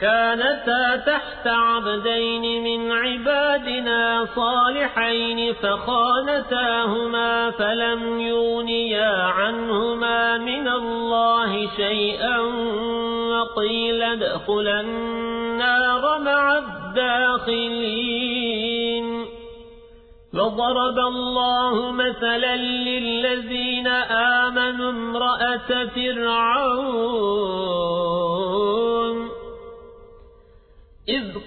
كانتا تحت عبدين من عبادنا صالحين فخانتاهما فلم يونيا عنهما من الله شيئا وقيل ادخلا النار مع الداخلين. وضرب الله مثلا للذين آمنوا امرأة فرعون